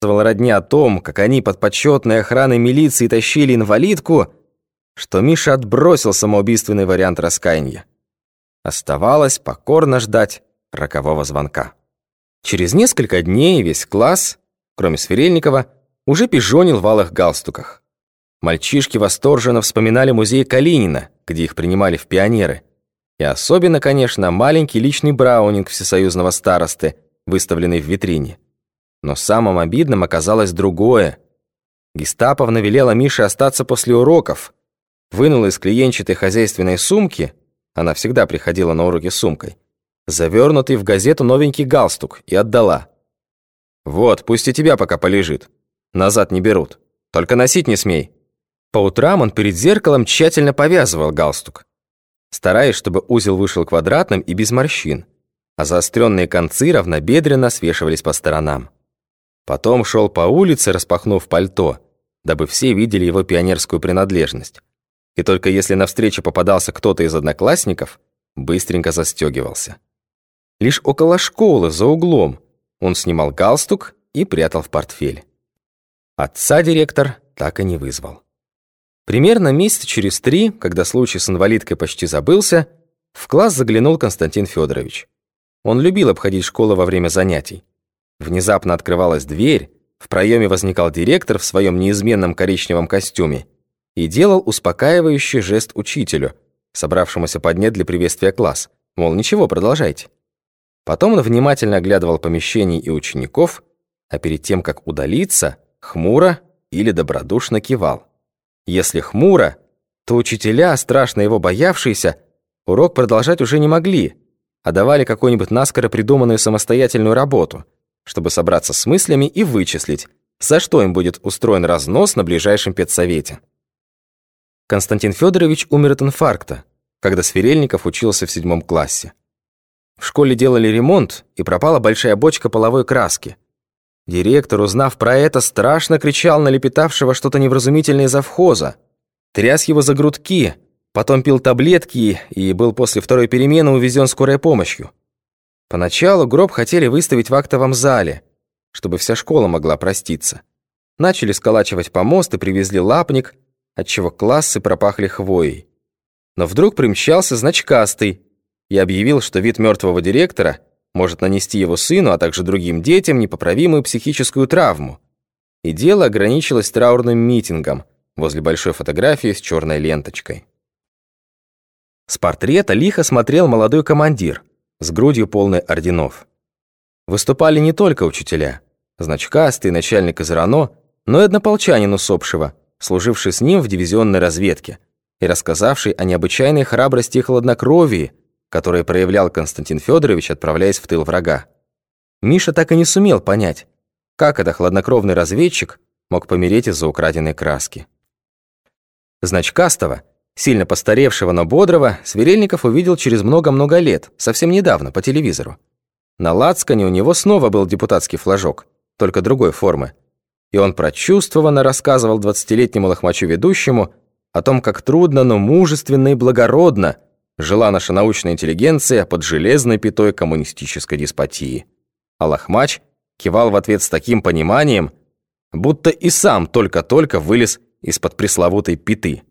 рассказывал родне о том, как они под почетной охраной милиции тащили инвалидку, что Миша отбросил самоубийственный вариант раскаяния. Оставалось покорно ждать рокового звонка. Через несколько дней весь класс, кроме Сверельникова, уже пижонил в алых галстуках. Мальчишки восторженно вспоминали музей Калинина, где их принимали в пионеры. И особенно, конечно, маленький личный браунинг всесоюзного старосты, выставленный в витрине. Но самым обидным оказалось другое. Гестаповна велела Мише остаться после уроков, вынула из клиенчатой хозяйственной сумки, она всегда приходила на уроки с сумкой, завернутый в газету новенький галстук и отдала. «Вот, пусть и тебя пока полежит. Назад не берут. Только носить не смей». По утрам он перед зеркалом тщательно повязывал галстук, стараясь, чтобы узел вышел квадратным и без морщин, а заостренные концы равнобедренно свешивались по сторонам. Потом шел по улице, распахнув пальто, дабы все видели его пионерскую принадлежность. И только если навстречу попадался кто-то из одноклассников, быстренько застегивался. Лишь около школы, за углом, он снимал галстук и прятал в портфель. Отца директор так и не вызвал. Примерно месяца через три, когда случай с инвалидкой почти забылся, в класс заглянул Константин Федорович. Он любил обходить школу во время занятий. Внезапно открывалась дверь, в проеме возникал директор в своем неизменном коричневом костюме и делал успокаивающий жест учителю, собравшемуся поднять для приветствия класс, мол, ничего, продолжайте. Потом он внимательно оглядывал помещение и учеников, а перед тем, как удалиться, хмуро или добродушно кивал. Если хмуро, то учителя, страшно его боявшиеся, урок продолжать уже не могли, а давали какую-нибудь наскоро придуманную самостоятельную работу – чтобы собраться с мыслями и вычислить, за что им будет устроен разнос на ближайшем педсовете. Константин Федорович умер от инфаркта, когда Сверельников учился в седьмом классе. В школе делали ремонт, и пропала большая бочка половой краски. Директор, узнав про это, страшно кричал на лепетавшего что-то невразумительное завхоза, тряс его за грудки, потом пил таблетки и был после второй перемены увезен скорой помощью. Поначалу гроб хотели выставить в актовом зале, чтобы вся школа могла проститься. Начали сколачивать помост и привезли лапник, отчего классы пропахли хвоей. Но вдруг примчался значкастый и объявил, что вид мертвого директора может нанести его сыну, а также другим детям непоправимую психическую травму. И дело ограничилось траурным митингом возле большой фотографии с черной ленточкой. С портрета лихо смотрел молодой командир, с грудью полной орденов. Выступали не только учителя, значкастый, начальник из РАНО, но и однополчанин усопшего, служивший с ним в дивизионной разведке и рассказавший о необычайной храбрости и хладнокровии, которые проявлял Константин Федорович, отправляясь в тыл врага. Миша так и не сумел понять, как это хладнокровный разведчик мог помереть из-за украденной краски. Значкастого – Сильно постаревшего, но бодрого, Сверельников увидел через много-много лет, совсем недавно, по телевизору. На лацкане у него снова был депутатский флажок, только другой формы. И он прочувствованно рассказывал двадцатилетнему лохмачу ведущему о том, как трудно, но мужественно и благородно жила наша научная интеллигенция под железной пятой коммунистической деспотии. А лохмач кивал в ответ с таким пониманием, будто и сам только-только вылез из-под пресловутой пяты.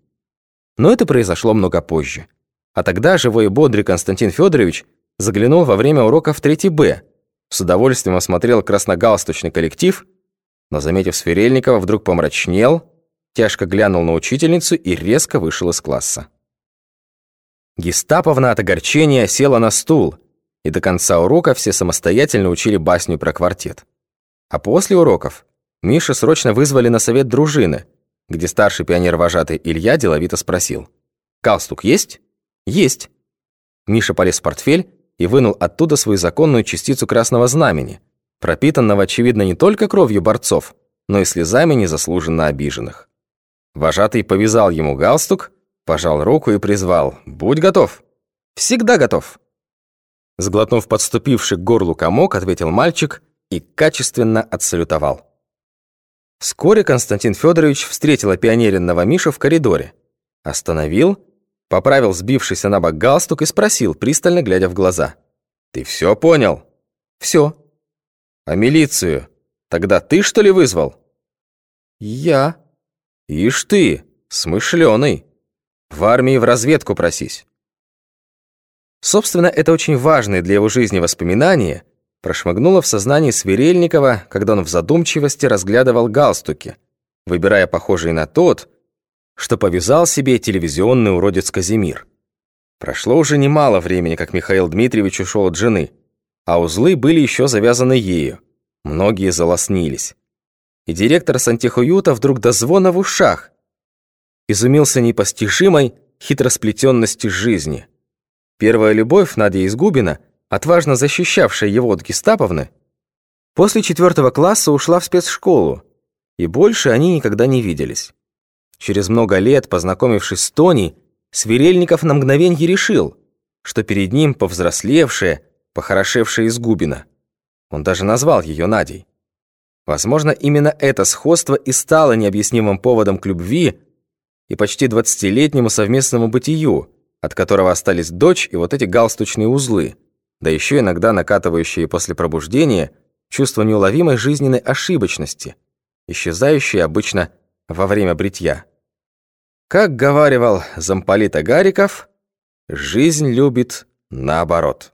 Но это произошло много позже. А тогда живой и бодрый Константин Федорович заглянул во время урока в 3 Б, с удовольствием осмотрел красногалстучный коллектив, но, заметив Сверельникова, вдруг помрачнел, тяжко глянул на учительницу и резко вышел из класса. Гестаповна от огорчения села на стул, и до конца урока все самостоятельно учили басню про квартет. А после уроков Миша срочно вызвали на совет дружины – где старший пионер-вожатый Илья деловито спросил. «Галстук есть?» «Есть». Миша полез в портфель и вынул оттуда свою законную частицу красного знамени, пропитанного, очевидно, не только кровью борцов, но и слезами незаслуженно обиженных. Вожатый повязал ему галстук, пожал руку и призвал «Будь готов!» «Всегда готов!» Сглотнув подступивший к горлу комок, ответил мальчик и качественно отсалютовал. Вскоре Константин Федорович встретил опионеренного Мишу в коридоре. Остановил, поправил сбившийся на бок галстук и спросил, пристально глядя в глаза. «Ты все понял?» «Все». «А милицию Тогда ты, что ли, вызвал?» «Я». «Ишь ты, смышленый. В армии в разведку просись». Собственно, это очень важное для его жизни воспоминание прошмыгнуло в сознании Сверельникова, когда он в задумчивости разглядывал галстуки, выбирая похожий на тот, что повязал себе телевизионный уродец Казимир. Прошло уже немало времени, как Михаил Дмитриевич ушел от жены, а узлы были еще завязаны ею. Многие залоснились. И директор сантехуюта вдруг до звона в ушах изумился непостижимой хитросплетенности жизни. Первая любовь Надя Изгубина, отважно защищавшая его от гестаповны, после четвертого класса ушла в спецшколу, и больше они никогда не виделись. Через много лет, познакомившись с Тони, Сверельников на мгновенье решил, что перед ним повзрослевшая, похорошевшая Изгубина. Он даже назвал ее Надей. Возможно, именно это сходство и стало необъяснимым поводом к любви и почти двадцатилетнему совместному бытию, от которого остались дочь и вот эти галстучные узлы, да еще иногда накатывающие после пробуждения чувство неуловимой жизненной ошибочности, исчезающие обычно во время бритья. Как говаривал замполит Агариков, жизнь любит наоборот.